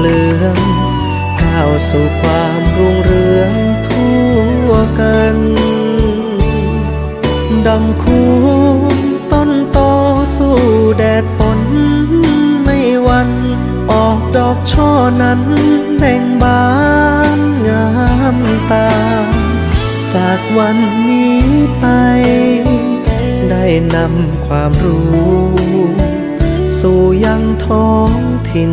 เหลืองก้าวสู่ความรุ่งเรืองทั่วกันดำคูต้นโตสู้แดดฝนไม่วัน ออกดอกช่อนั้นแบ่งบานงามตา จากวันนี้ไป ได้นำความรู้ สู่ยังท้องถิ่น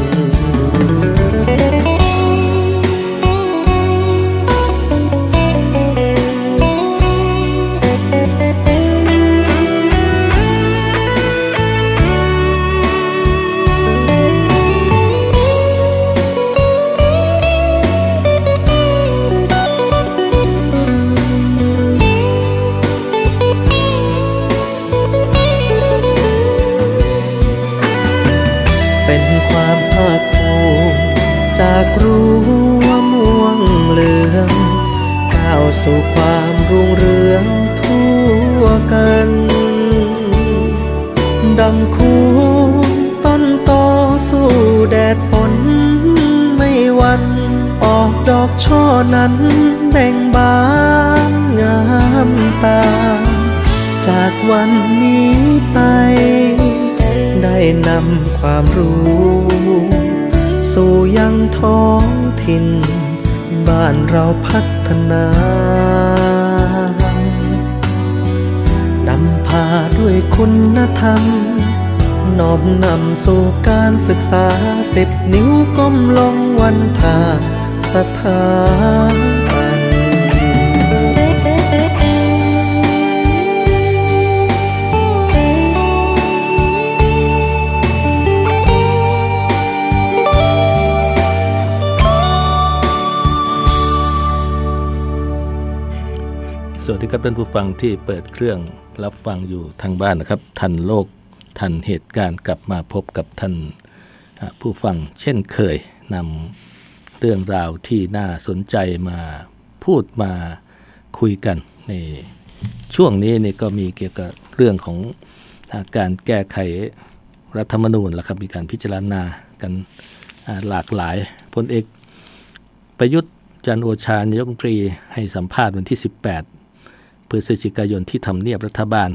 น บานงามตา จากวันนี้ไป ได้นำความรู้ สู่ยังท้องถิ่น บ้านเราพัฒนานำพาด้วยคุณธรรมน้อมนำสู่การศึกษาสิบนิ้วก้มลงวันทาสถาน วัสดีครับท่านผู้ฟังที่เปิดเครื่องรับฟังอยู่ทางบ้านนะครับ ทันโลกทันเหตุการณ์กลับมาพบกับท่านผู้ฟังเช่นเคยนำเรื่องราวที่น่าสนใจมาพูดมาคุยกันในช่วงนี้นี่ก็มีเกี่ยวกับเรื่องของการแก้ไขรัฐธรรมนูญแล้วครับมีการพิจารณากันหลากหลายพลเอกประยุทธ์จันโอชานายกรัฐมนตรีให้สัมภาษณ์วันที่ 18 พฤศจิกายนที่ทำเนียบรัฐบาล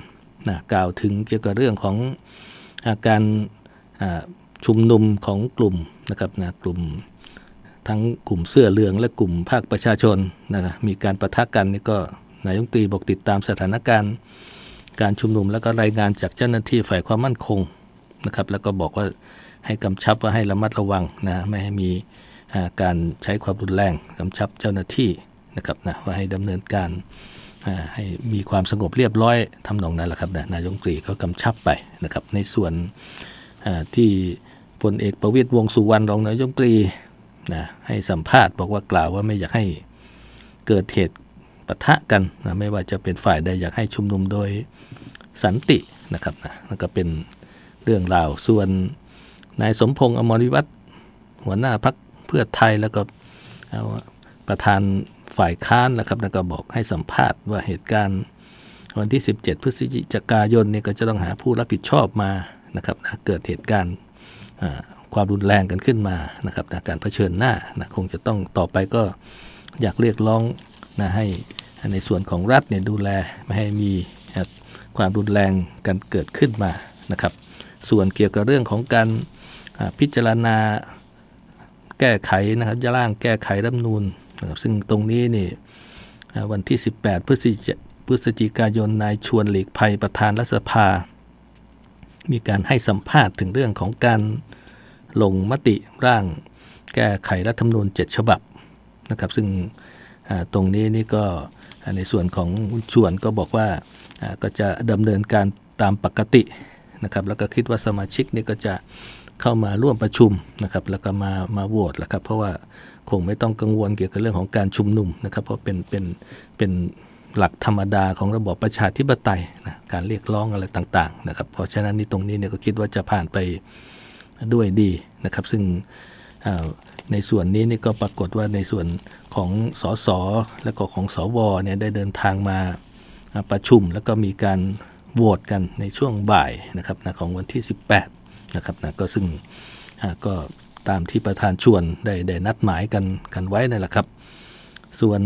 นะกล่าวถึงเกี่ยวกับเรื่องของอาการชุมนุมของกลุ่มนะครับนะกลุ่มทั้งกลุ่มเสื้อเหลืองและกลุ่มภาคประชาชนนะครับมีการประทะกันนี่ก็นายกตรีบอกติดตามสถานการณ์ การชุมนุมแล้วก็รายงานจากเจ้าหน้าที่ฝ่ายความมั่นคงนะครับแล้วก็บอกว่าให้กำชับว่าให้ระมัดระวังนะไม่ให้มีการใช้ความรุนแรงกำชับเจ้าหน้าที่นะครับนะว่าให้ดำเนินการ ให้มีความสงบเรียบร้อยทำนองนั้นแหละครับนายกรัฐมนตรีก็กำชับไปนะครับ ในส่วนที่พลเอกประวิตยวงสุวรรณรองนายกรัฐมนตรีนะให้สัมภาษณ์บอกว่ากล่าวว่าไม่อยากให้เกิดเหตุปะทะกันนะไม่ว่าจะเป็นฝ่ายใดอยากให้ชุมนุมโดยสันตินะครับนะแล้วก็เป็นเรื่องราวส่วนนายสมพงษ์อมรวิวัฒหัวหน้าพักเพื่อไทยแล้วก็ประธาน ฝ่ายค้านนะครับแล้วก็บอกให้สัมภาษณ์ว่าเหตุการณ์วันที่ 17 พฤศจิกายนนี่ก็จะต้องหาผู้รับผิดชอบมานะครับนะเกิดเหตุการณ์ความรุนแรงกันขึ้นมานะครับนะการเผชิญหน้านะคงจะต้องต่อไปก็อยากเรียกร้องนะให้ในส่วนของรัฐเนี่ยดูแลไม่ให้มีความรุนแรงกันเกิดขึ้นมานะครับ ส่วนเกี่ยวกับเรื่องของการพิจารณาแก้ไขนะครับจะร่างแก้ไขรัฐนูน นะครับซึ่งตรงนี้นี่วันที่ 18 พฤศจิพฤศจิกายนนายชวนหลีกภัยประธานรัฐสภา มีการให้สัมภาษณ์ถึงเรื่องของการลงมติร่างแก้ไขรัฐธรรมนูญ 7 ฉบับนะครับ ซึ่งตรงนี้นี่ก็ในส่วนของชวนก็บอกว่าก็จะดำเนินการตามปกตินะครับ แล้วก็คิดว่าสมาชิกนี่ก็จะเข้ามาร่วมประชุมนะครับ แล้วก็มามาโหวตแล้วครับ เพราะว่า คงไม่ต้องกังวลเกี่ยวกับเรื่องของการชุมนุมนะครับ เพราะเป็นเป็นเป็นหลักธรรมดาของระบอบประชาธิปไตยนะการเรียกร้องอะไรต่างๆนะครับเพราะฉะนั้นนี่ตรงนี้เนี่ยก็คิดว่าจะผ่านไปด้วยดีนะครับ ซึ่งในส่วนนี้นี่ก็ปรากฏว่าในส่วนของสสและก็ของสวเนี่ยได้เดินทางมาประชุม แล้วก็มีการโหวตกันในช่วงบ่ายนะครับนะของวันที่ 18นะครับนะก็ซึ่งก็ ตามที่ประธานชวนได้ได้นัดหมายกันกันไว้นั่นแหละครับ ส่วน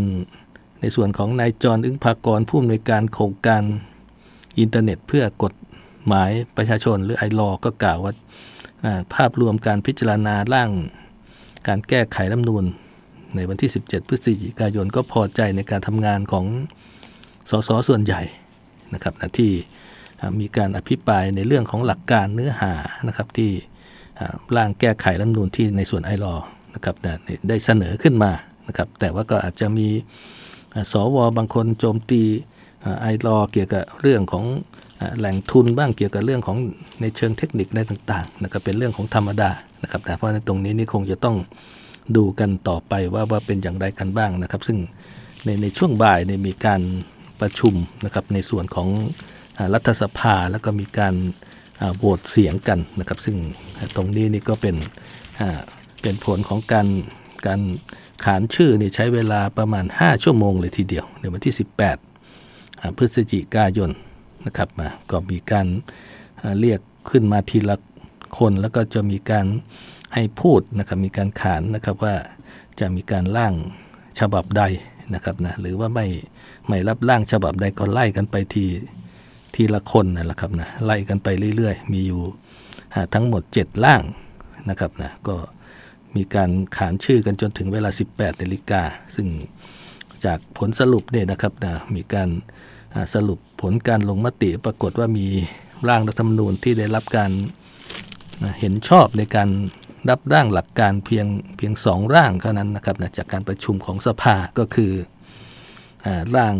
ในส่วนของนายจรอึ้งภากรผู้อำนวยการโครงการอินเทอร์เน็ตเพื่อกฎหมายประชาชนหรือไอรอก็กล่าวว่าภาพรวมการพิจารณาร่างการแก้ไขรัฐนูนในวันที่ 17 พฤศจิกายนก็พอใจในการทำงานของสสส่วนใหญ่นะครับนะที่มีการอภิปรายในเรื่องของหลักการเนื้อหานะครับที่ ร่างแก้ไขรัฐนูนที่ในส่วนไอรอนะครับได้เสนอขึ้นมานะครับแต่ว่าก็อาจจะมีสวบางคนโจมตีไอรอเกี่ยวกับเรื่องของแหล่งทุนบ้างเกี่ยวกับเรื่องของในเชิงเทคนิคในต่างๆนะครับเป็นเรื่องของธรรมดานะครับเพราะในตรงนี้นี่คงจะต้องดูกันต่อไปว่าว่าเป็นอย่างไรกันบ้างนะครับ ซึ่งในในช่วงบ่ายเนี่ยมีการประชุมนะครับในส่วนของรัฐสภาแล้วก็มีการ โหวตเสียงกันนะครับ ซึ่งตรงนี้นี่ก็เป็นเป็นผลของการการขานชื่อนี่ใช้เวลาประมาณ 5 ชั่วโมงเลยทีเดียวในวันที่ 18 พฤศจิกายนนะครับมาก็มีการเรียกขึ้นมาทีละคนแล้วก็จะมีการให้พูดนะครับมีการขานนะครับว่าจะมีการร่างฉบับใดนะครับนะหรือว่าไม่ไม่รับร่างฉบับใดก็ไล่กันไปที ทีละคนนั่นแหละครับนะไล่กันไปเรื่อยๆ มีอยู่ทั้งหมด7ร่างนะครับนะก็มีการขานชื่อกันจนถึงเวลา 18นาฬิกาซึ่งจากผลสรุปเนี่ยนะครับนะมีการสรุปผลการลงมติปรากฏว่ามีร่างรัฐธรรมนูญที่ได้รับการเห็นชอบในการรับร่างหลักการเพียงเพียงสองร่างเท่านั้นนะครับนะจากการประชุมของสภาก็คืออร่าง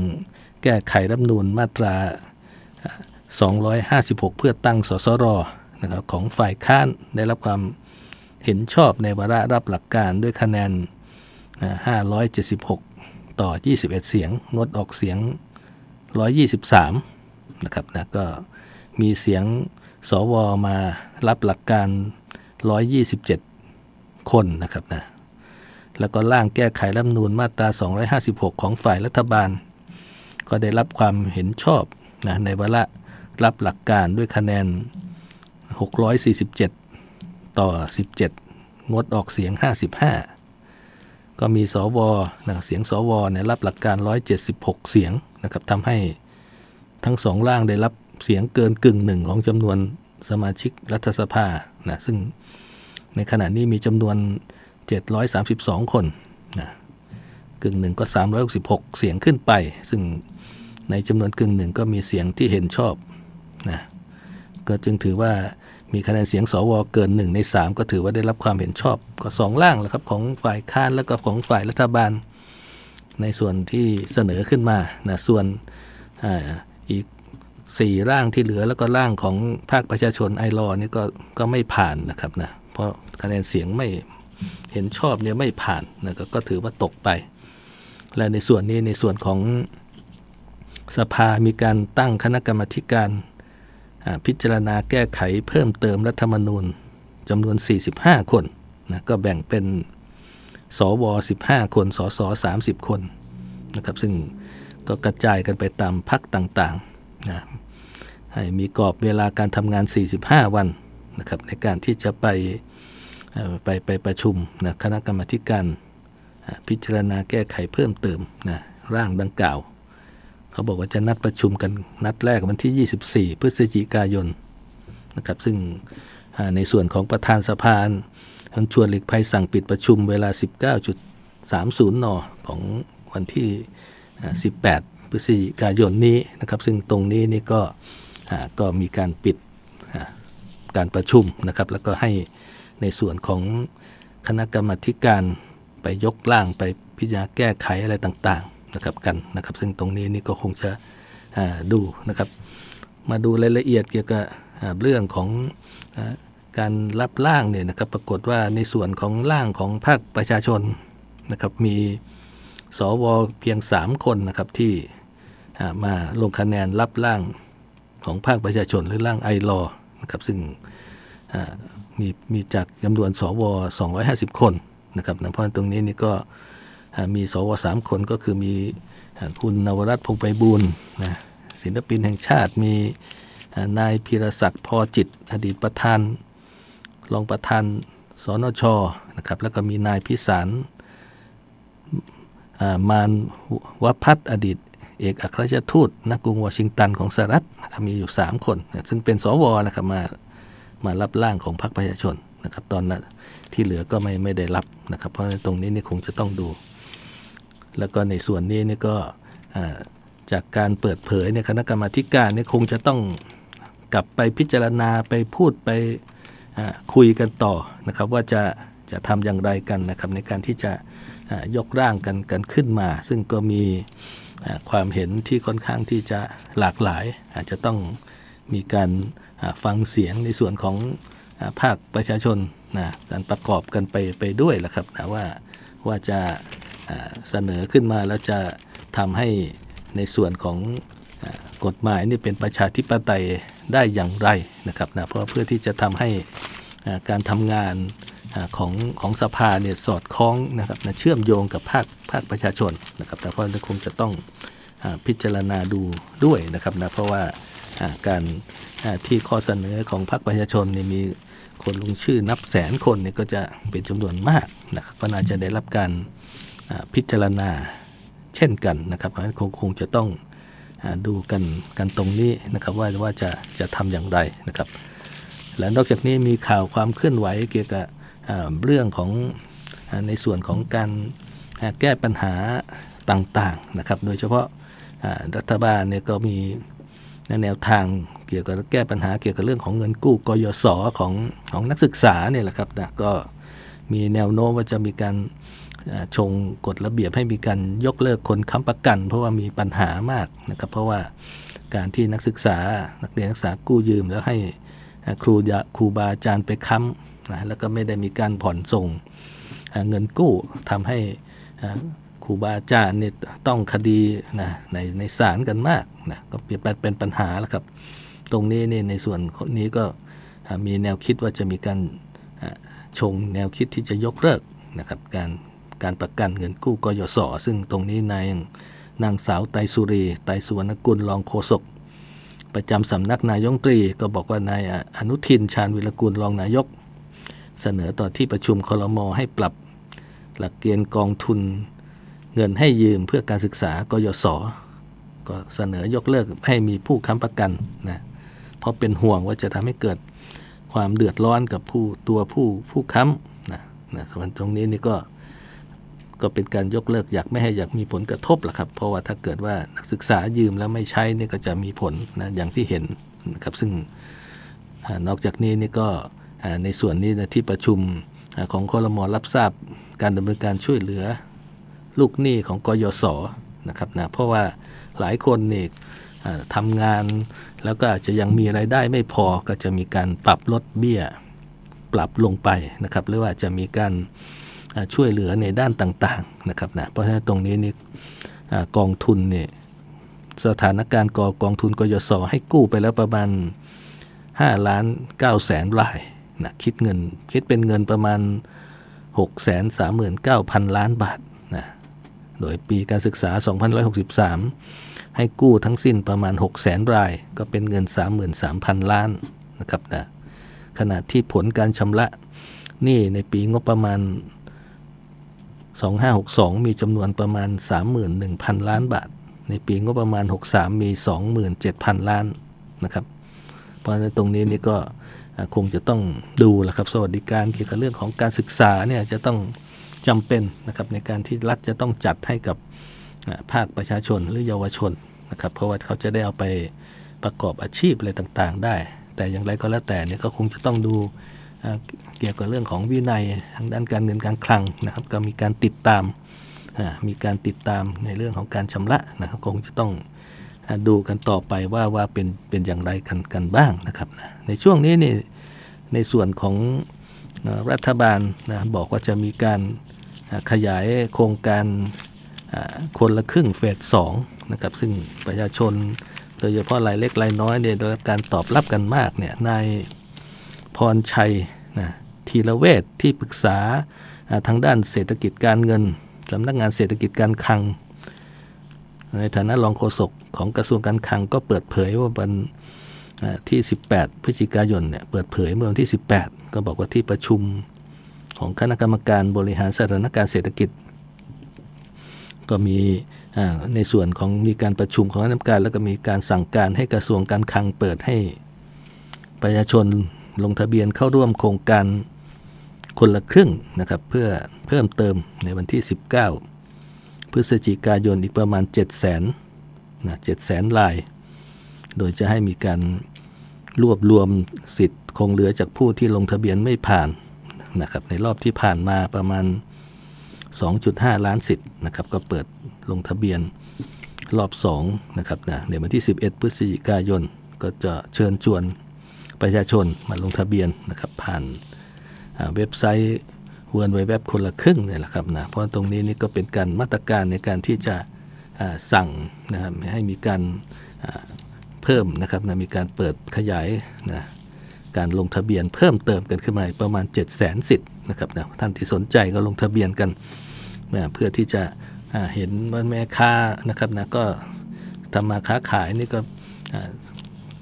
แก้ไขรัฐมนูญมาตรา 256 เพื่อตั้งสสรนะครับของฝ่ายค้านได้รับความเห็นชอบในวาระรับหลักการด้วยคะแนน 576 ต่อ 21 เสียง งดออกเสียง 123 นะครับนะก็มีเสียงสวมารับหลักการ 127 คนนะครับนะแล้วก็ร่างแก้ไขรัฐนูนมาตรา 256 ของฝ่ายรัฐบาล ก็ได้รับความเห็นชอบ นะในวาระรับหลักการด้วยคะแนน 647 ต่อ 17 งดออกเสียง 55 ก็มีสวนะเสียงสวเนี่ยรับหลักการ 176 เสียงนะครับทำให้ทั้งสองร่างได้รับเสียงเกินกึ่งหนึ่งของจำนวนสมาชิกรัฐสภานะซึ่งในขณะนี้มีจำนวน 732 คนนะกึ่งหนึ่งก็ 366 เสียงขึ้นไป ซึ่ง ในจำนวนกึ่งหนึ่งก็มีเสียงที่เห็นชอบนะก็จึงถือว่ามีคะแนนเสียงสวเกิน 1 ใน 3 ก็ถือว่าได้รับความเห็นชอบก็สองร่างแล้วครับของฝ่ายค้านแล้วก็ของฝ่ายรัฐบาล ในส่วนที่เสนอขึ้นมานะส่วนออีกสี่ร่างที่เหลือแล้วก็ร่างของภาคประชาชนไอรอนี่ก็ก็ไม่ผ่านนะครับนะเพราะคะแนนเสียงไม่เห็นชอบเนี่ยไม่ผ่านนะก็ถือว่าตกไป และในส่วนนี้ในส่วนของ สภามีการตั้งคณะกรรมการพิจารณาแก้ไขเพิ่มเติมรัฐธรรมนูญจำนวน 45 คนนะก็แบ่งเป็นสว 15 คนสส30 คนนะครับซึ่งก็กระจายกันไปตามพักต่างๆนะให้มีกรอบเวลาการทำงาน 45 วันนะครับในการที่จะไปไปไปประชุมนะคณะกรรมการพิจารณาแก้ไขเพิ่มเติมนะร่างดังกล่าว เขาบอกว่าจะนัดประชุมกันนัดแรกวันที่ 24 พฤศจิกายนนะครับ ซึ่งในส่วนของประธานสภาท่านชวนหลีกภัยสั่งปิดประชุมเวลา 19.30 น ของวันที่ 18 พฤศจิกายนนี้นะครับ ซึ่งตรงนี้นี่ก็ก็มีการปิดการประชุมนะครับ แล้วก็ให้ในส่วนของคณะกรรมการไปยกร่างไปพิจารณาแก้ไขอะไรต่างๆ นะครับกันนะครับ ซึ่งตรงนี้นี่ก็คงจะดูนะครับ มาดูรายละเอียดเกี่ยวกับเรื่องของการรับร่างเนี่ยนะครับปรากฏว่าในส่วนของร่างของภาคประชาชนนะครับมีสวเพียง 3 คนนะครับที่มาลงคะแนนรับร่างของภาคประชาชนหรือร่างไอรอนะครับซึ่งมีมีจากจำนวนสว 250 คนนะครับเพราะตรงนี้นี่ก็ มีสว3คนก็คือมีคุณนวรัตน์พงไพบูลนะศิลปินแห่งชาติมีนายพีรศักดิ์พอจิต อดีตประธานรองประธานสนชนะครับแล้วก็มีนายพิสารมานวพัฒอดีต เอกอัครราชทูตณกรุงวอชิงตันของสหรัฐนะครับมีอยู่ 3 คน ซึ่งเป็นสวนะครับมามารับร่างของพรรคประชาชนนะครับตอนนั้นที่เหลือก็ไม่ไม่ได้รับนะครับเพราะตรงนี้นี่คงจะต้องดู แล้วก็ในส่วนนี้นี่ก็จากการเปิดเผยในคณะกรรมาการนี่ยคงจะต้องกลับไปพิจารณาไปพูดไปคุยกันต่อนะครับ ว่าจะจะทำอย่างไรกันนะครับ ในการที่จะยกร่างกันกันขึ้นมา ซึ่งก็มีความเห็นที่ค่อนข้างที่จะหลากหลาย อาจจะต้องมีการฟังเสียงในส่วนของภาคประชาชนนะการประกอบกันไปไปด้วยแหละครับนะว่าว่าจะ เสนอขึ้นมาแล้วจะทำให้ในส่วนของกฎหมายนี่เป็นประชาธิปไตยได้อย่างไรนะครับนะเพราะเพื่อที่จะทำให้การทำงานของของสภาเนี่ยสอดคล้องนะครับนะเชื่อมโยงกับภาคภาคประชาชนนะครับแต่เพราะคงจะต้องพิจารณาดูด้วยนะครับนะเพราะว่าการที่ข้อเสนอของพรรคประชาชนนี่มีคนลงชื่อนับแสนคนเนี่ยก็จะเป็นจำนวนมากนะครับก็น่าจะได้รับการ พิจารณาเช่นกันนะครับเพราะฉะนั้นคงคงจะต้องดูกันกันตรงนี้นะครับว่าว่าจะจะทำอย่างไรนะครับ และนอกจากนี้มีข่าวความเคลื่อนไหวเกี่ยวกับเรื่องของในส่วนของการแก้ปัญหาต่างๆนะครับ โดยเฉพาะรัฐบาลเนี่ยก็มีแนวทางเกี่ยวกับแก้ปัญหาเกี่ยวกับเรื่องของเงินกู้กยศของของนักศึกษาเนี่ยแหละครับนะก็มีแนวโน้มว่าจะมีการ ชงกฎระเบียบให้มีการยกเลิกคนค้ำประกัน เพราะว่ามีปัญหามากนะครับ เพราะว่าการที่นักศึกษา นักเรียนนักศึกษากู้ยืม แล้วให้ครูครูบาอาจารย์ไปค้ำนะแล้วก็ไม่ได้มีการผ่อนส่งเงินกู้ทำให้ครูบาอาจารย์เนี่ยต้องคดีนะในในศาลกันมากนะก็เปลี่ยนเป็นปัญหาแล้วครับ ตรงนี้นี่ในส่วนนี้ก็มีแนวคิดว่าจะมีการชงแนวคิดที่จะยกเลิกนะครับการ การประกันเงินกู้กยศซึ่งตรงนี้นายนางสาวไตสุรี ไตสุวรรณกุลรองโฆษกประจำสำนักนายงตรีก็บอกว่านายอนุทินชาญวิรกุลรองนายก เสนอต่อที่ประชุมคลมให้ปรับหลักเกณฑ์กองทุนเงินให้ยืมเพื่อการศึกษากยศก็เสนอยกเลิกให้มีผู้ค้ำประกันนะเพราะเป็นห่วงว่าจะทำให้เกิดความเดือดร้อนกับผู้ตัวผู้ผู้ค้ำนะนะส่วนตรงนี้นี่ก็ ก็เป็นการยกเลิกอยากไม่ให้อยากมีผลกระทบหรอกครับ เพราะว่าถ้าเกิดว่านักศึกษายืมแล้วไม่ใช้นี่ก็จะมีผลนะอย่างที่เห็นนะครับ ซึ่งนอกจากนี้นี่ก็ในส่วนนี้นะที่ประชุมของคอรมอรับทราบการดำเนินการช่วยเหลือ ลูกหนี้ของกยศนะครับนะเพราะว่าหลายคนนี่ทำงานแล้วก็อาจจะยังมีไรายได้ไม่พอก็จะมีการปรับลดเบี้ย ปรับลงไปนะครับ หรือว่าจะมีการ ช่วยเหลือในด้านต่างๆนะครับนะเพราะฉะนั้นตรงนี้นี่กองทุนเนี่ยสถานการณ์กอกองทุนกยศให้กู้ไปแล้วประมาณ5ล้าน9แสนรายนะคิดเงินคิดเป็นเงินประมาณ 6 3 9 0 0 0 ล้านบาทนะโดยปีการศึกษา 2563 ให้กู้ทั้งสิ้นประมาณ6 0แสนราย ก็เป็นเงิน 33,000 ล้านนะครับนะขณะที่ผลการชำระหนี้ในปีงบประมาณ 2562 มีจำนวนประมาณ 31,000 ล้านบาท ในปีงบประมาณ 63 มี 27,000 ล้านนะครับ เพราะฉะนั้นตรงนี้นี่ก็คงจะต้องดูแหละครับ สวัสดิการเกี่ยวกับเรื่องของการศึกษาเนี่ยจะต้องจำเป็นนะครับในการที่รัฐจะต้องจัดให้กับภาคประชาชนหรือเยาวชนนะครับเพราะว่าเขาจะได้เอาไปประกอบอาชีพอะไรต่างๆ ได้ แต่อย่างไรก็แล้วแต่เนี่ยก็คงจะต้องดู เกี่ยวกับเรื่องของวินัยทางด้านการเงินการคลังนะครับ ก็มีการติดตามมีการติดตามในเรื่องของการชำระนะครับคงจะต้องดูกันต่อไปว่าว่าเป็นเป็นอย่างไรกันกันบ้างนะครับนะในช่วงนี้นี่ในส่วนของรัฐบาลนะบอกว่าจะมีการขยายโครงการคนละครึ่งเฟสสองนะครับซึ่งประชาชนโดยเฉพาะรายเล็กรายน้อยเนี่ยได้รับการตอบรับกันมากเนี่ยใน พรชัยนะทีละเวทที่ปรึกษาทางด้านเศรษฐกิจการเงินสำนักงานเศรษฐกิจการคลัง ในฐานะรองโฆษกของกระทรวงการคลังก็เปิดเผยว่าวันที่ 18 พฤศจิกายนเนี่ยเปิดเผยเมื่อวันที่ 18 ก็บอกว่าที่ประชุมของคณะกรรมการบริหารสถานการณ์เศรษฐกิจ ก็มีในส่วนของมีการประชุมของคณะกรรมการ แล้วก็มีการสั่งการให้กระทรวงการคลังเปิดให้ประชาชน ลงทะเบียนเข้าร่วมโครงการคนละครึ่งนะครับเพื่อเพิ่มเติมในวันที่ 19 พฤศจิกายนอีกประมาณ 7 0 0 0 0นนะ7 0 0 0 0ลาย โดยจะให้มีการรวบรวมสิทธิ์คงเหลือจากผู้ที่ลงทะเบียนไม่ผ่านนะครับในรอบที่ผ่านมาประมาณ 2.5 ล้านสิทธิ์นะครับก็เปิดลงทะเบียนรอบ2นะครับนะในวันที่ 11 พฤศจิกายนก็จะเชิญชวน ประชาชนมาลงทะเบียนนะครับผ่านเว็บไซต์ World Wide Web คนละครึ่งเนี่ยแหละครับนะเพราะตรงนี้นี่ก็เป็นการมาตรการในการที่จะสั่งนะครับให้มีการเพิ่มนะครับนะมีการเปิดขยายนะการลงทะเบียนเพิ่มเติมกันขึ้นมาประมาณ 7 0 0 0 0 0สิทธิ์นะครับนะท่านที่สนใจก็ลงทะเบียนกันเพื่อที่จะเห็นว่าแม่ค้านะครับนะก็ทำมาค้าขายนี่ก็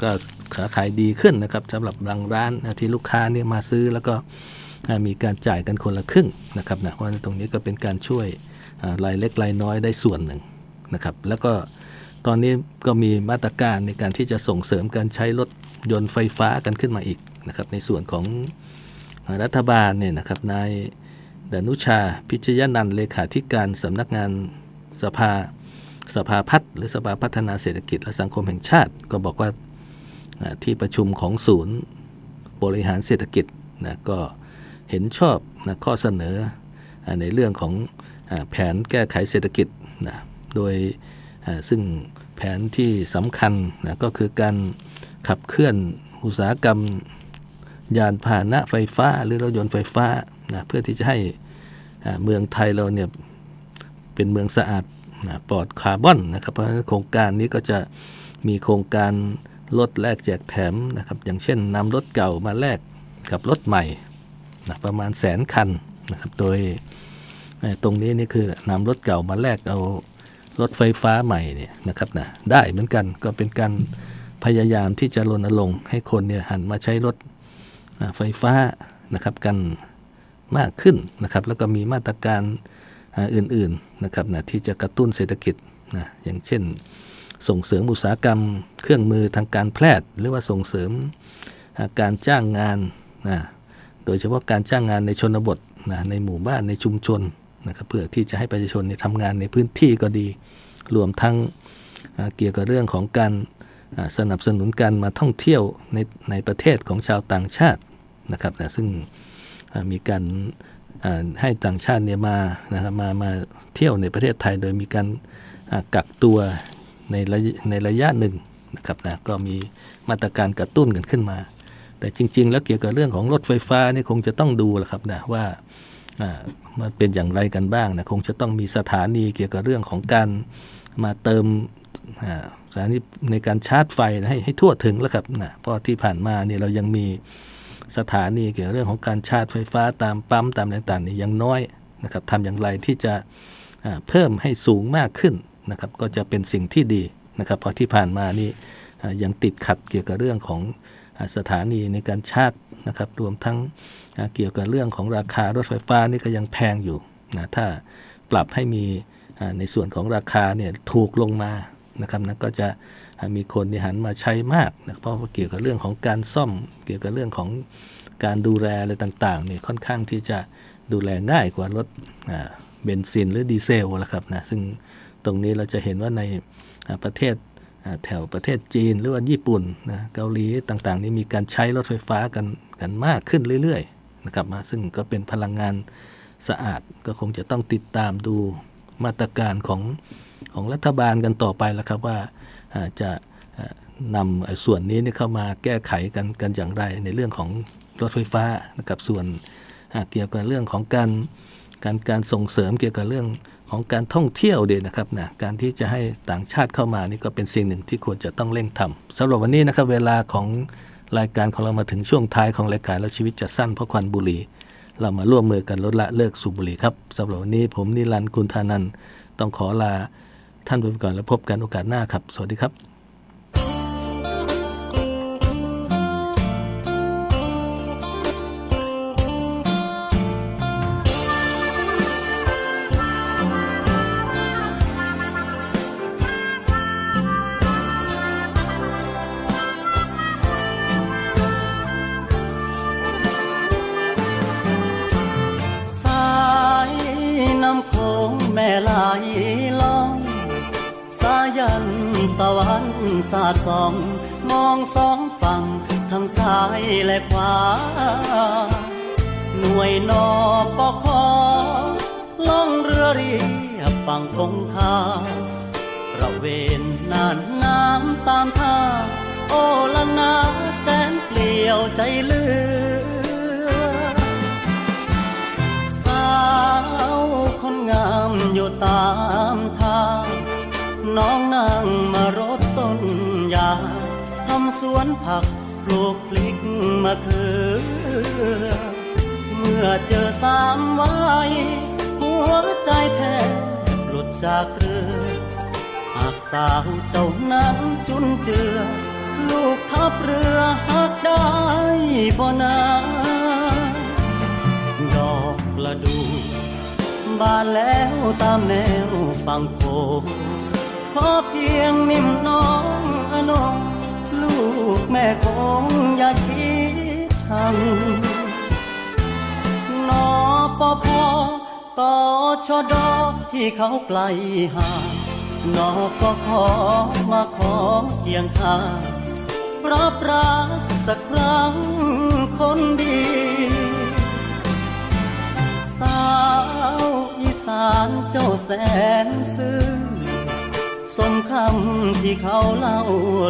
ก็ ขาขายดีขึ้นนะครับสำหรับบางร้านที่ลูกค้าเนี่ยมาซื้อแล้วก็มีการจ่ายกันคนละครึ่งนะครับนะเพราะตรงนี้ก็เป็นการช่วยรายเล็กรายน้อยได้ส่วนหนึ่งนะครับ แล้วก็ตอนนี้ก็มีมาตรการในการที่จะส่งเสริมการใช้รถยนต์ไฟฟ้ากันขึ้นมาอีกนะครับ ในส่วนของรัฐบาลเนี่ยนะครับนายดนุชาพิชยนันเลขาธิการสำนักงานสภาสภาพัฒน์หรือสภาพัฒนาเศรษฐกิจและสังคมแห่งชาติ ก็บอกว่า ที่ประชุมของศูนย์บริหารเศรษฐกิจนะก็เห็นชอบนะข้อเสนอในเรื่องของแผนแก้ไขเศรษฐกิจนะโดยซึ่งแผนที่สำคัญนะก็คือการขับเคลื่อนอุตสาหกรรม ยานพาหนะไฟฟ้า หรือรถยนต์ไฟฟ้านะเพื่อที่จะให้เมืองไทยเราเนี่ยเป็นเมืองสะอาดนะปลอดคาร์บอนนะครับเพราะฉะนั้นโครงการนี้ก็จะมีโครงการ รถแลกแจกแถมนะครับอย่างเช่นนำรถเก่ามาแลกกับรถใหม่นะประมาณแสนคันนะครับโดยตรงนี้นี่คือนำรถเก่ามาแลกเอารถไฟฟ้าใหม่เนี่ยนะครับนะได้เหมือนกันก็เป็นการพยายามที่จะรณรงค์ให้คนเนี่ยหันมาใช้รถไฟฟ้านะครับกันมากขึ้นนะครับแล้วก็มีมาตรการอื่นๆนะครับนะที่จะกระตุ้นเศรษฐกิจนะอย่างเช่น ส่งเสริมอุตสาหกรรม เครื่องมือทางการแพทย์ หรือว่าส่งเสริมการจ้างงานนะโดยเฉพาะการจ้างงานในชนบทนะในหมู่บ้านในชุมชนนะครับเพื่อที่จะให้ประชาชนทำงานในพื้นที่ก็ดี รวมทั้งเกี่ยวกับเรื่องของการสนับสนุนการมาท่องเที่ยวในในประเทศของชาวต่างชาตินะครับนะซึ่งมีการให้ต่างชาติเนี่ยมานะครับมามาเที่ยวในประเทศไทย โดยมีการกักตัว ในระในระยะหนึ่งนะครับนะก็มีมาตรการกระตุ้นกันขึ้นมา แต่จริง ๆ แล้วเกี่ยวกับเรื่องของรถไฟฟ้านี่คงจะต้องดูแหละครับนะว่ามันเป็นอย่างไรกันบ้างนะคงจะต้องมีสถานีเกี่ยวกับเรื่องของการมาเติมสถานีในการชาร์จไฟให้ให้ทั่วถึงแล้วครับนะเพราะที่ผ่านมาเนี่ยเรายังมีสถานีเกี่ยวกับเรื่องของการชาร์จไฟฟ้าตามปั๊มตามต่างๆนี่ยังน้อยนะครับทำอย่างไรที่จะเพิ่มให้สูงมากขึ้น นะครับก็จะเป็นสิ่งที่ดีนะครับเพราะที่ผ่านมานี่ยังติดขัดเกี่ยวกับเรื่องของสถานีในการชาร์จนะครับรวมทั้งเกี่ยวกับเรื่องของราคารถไฟฟ้านี่ก็ยังแพงอยู่นะถ้าปรับให้มีในส่วนของราคาเนี่ยถูกลงมานะครับนะก็จะมีคนที่หันมาใช้มากนะเพราะเกี่ยวกับเรื่องของการซ่อม เกี่ยวกับเรื่องของการดูแลอะไรต่างๆนี่ค่อนข้างที่จะดูแลง่ายกว่ารถเบนซินหรือดีเซลละครับนะซึ่ง รงนี้เราจะเห็นว่าในประเทศแถวประเทศจีนหรือว่าญี่ปุ่นนะเกาหลีต่างๆ นี่มีการใช้รถไฟฟ้ากันกันมากขึ้นเรื่อยๆนะครับมาซึ่งก็เป็นพลังงานสะอาดก็คงจะต้องติดตามดูมาตรการของของรัฐบาลกันต่อไปแล้วครับว่าจะนำส่วนนี้เข้ามาแก้ไขกันกันอย่างไรในเรื่องของรถไฟฟ้านะครับส่วนเกี่ยวกับเรื่องของการการการส่งเสริมเกี่ยวกับเรื่อง ของการท่องเที่ยวเดนะครับนะการที่จะให้ต่างชาติเข้ามานี่ก็เป็นสิ่งหนึ่งที่ควรจะต้องเร่งทำสำหรับวันนี้นะครับเวลาของรายการของเรามาถึงช่วงท้ายของรายการแล้วชีวิตจะสั้นเพราะควันบุหรี่ เรามาร่วมมือกันลดละเลิกสูบบุหรี่ครับสำหรับวันนี้ผมนิรันดร์กุลธานันต้องขอลาท่านไปก่อนแล้วพบกันโอกาสหน้าครับ สวัสดีครับ สาดส่อง มองสองฝั่งทั้งซ้ายและขวา หน่วยนอปอคอล่องเรือเรียบฝั่งคงคาระเวนน่านน้ำตามท่า โอละนาแสนเปลี่ยวใจเลือสาวคนงามอยู่ตามทางน้องนั่งมา สวนผักปลูกพลิกมะเขือ เมื่อเจอสามไว้หัวใจแทบหลุดจากเรือหากสาวเจ้านั้นจุนเจือ ลูกทับเรือหักได้บ่นาดอกละดูบานแล้วตามแนวฝั่งโขขอเพียงนิ่มน้องอนง กแม่คงอย่าคิดชังนอปอพอต่อชอดอที่เขาไกลห่างนอก็ขอมาขอเคียงข้างรับรักสักครั้งคนดี สาวอีสานเจ้าแสนซื่อสมคำที่เขาเล่า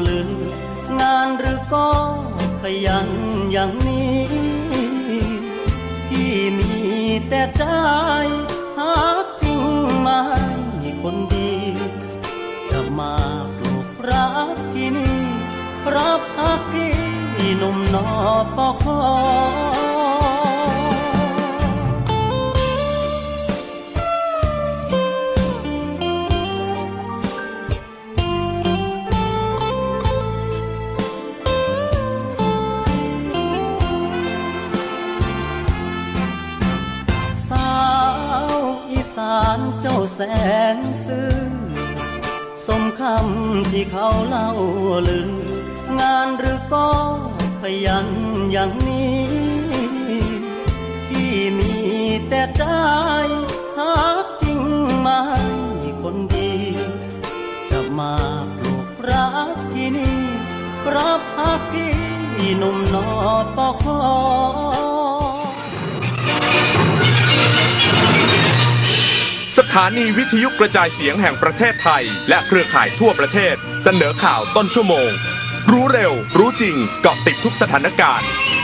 ลือ งานหรือก็ขยันอย่างนี้ที่มีแต่ใจหากจริงไม่คนดี จะมาปลุกรักที่นี่รับพักพี่หนุ่มนอปอคอ ที่เขาเล่าลืองานหรือก็ขยันอย่างนี้ที่มีแต่ใจหากจริงไมคนดี จะมาปลูกรักที่นี่รับหักพี่หนุ่มนอปอคอ ถานีวิทยุกระจายเสียงแห่งประเทศไทย และเครือข่ายทั่วประเทศ เสนอข่าวต้นชั่วโมง รู้เร็ว รู้จริงเกาะติดทุกสถานการณ์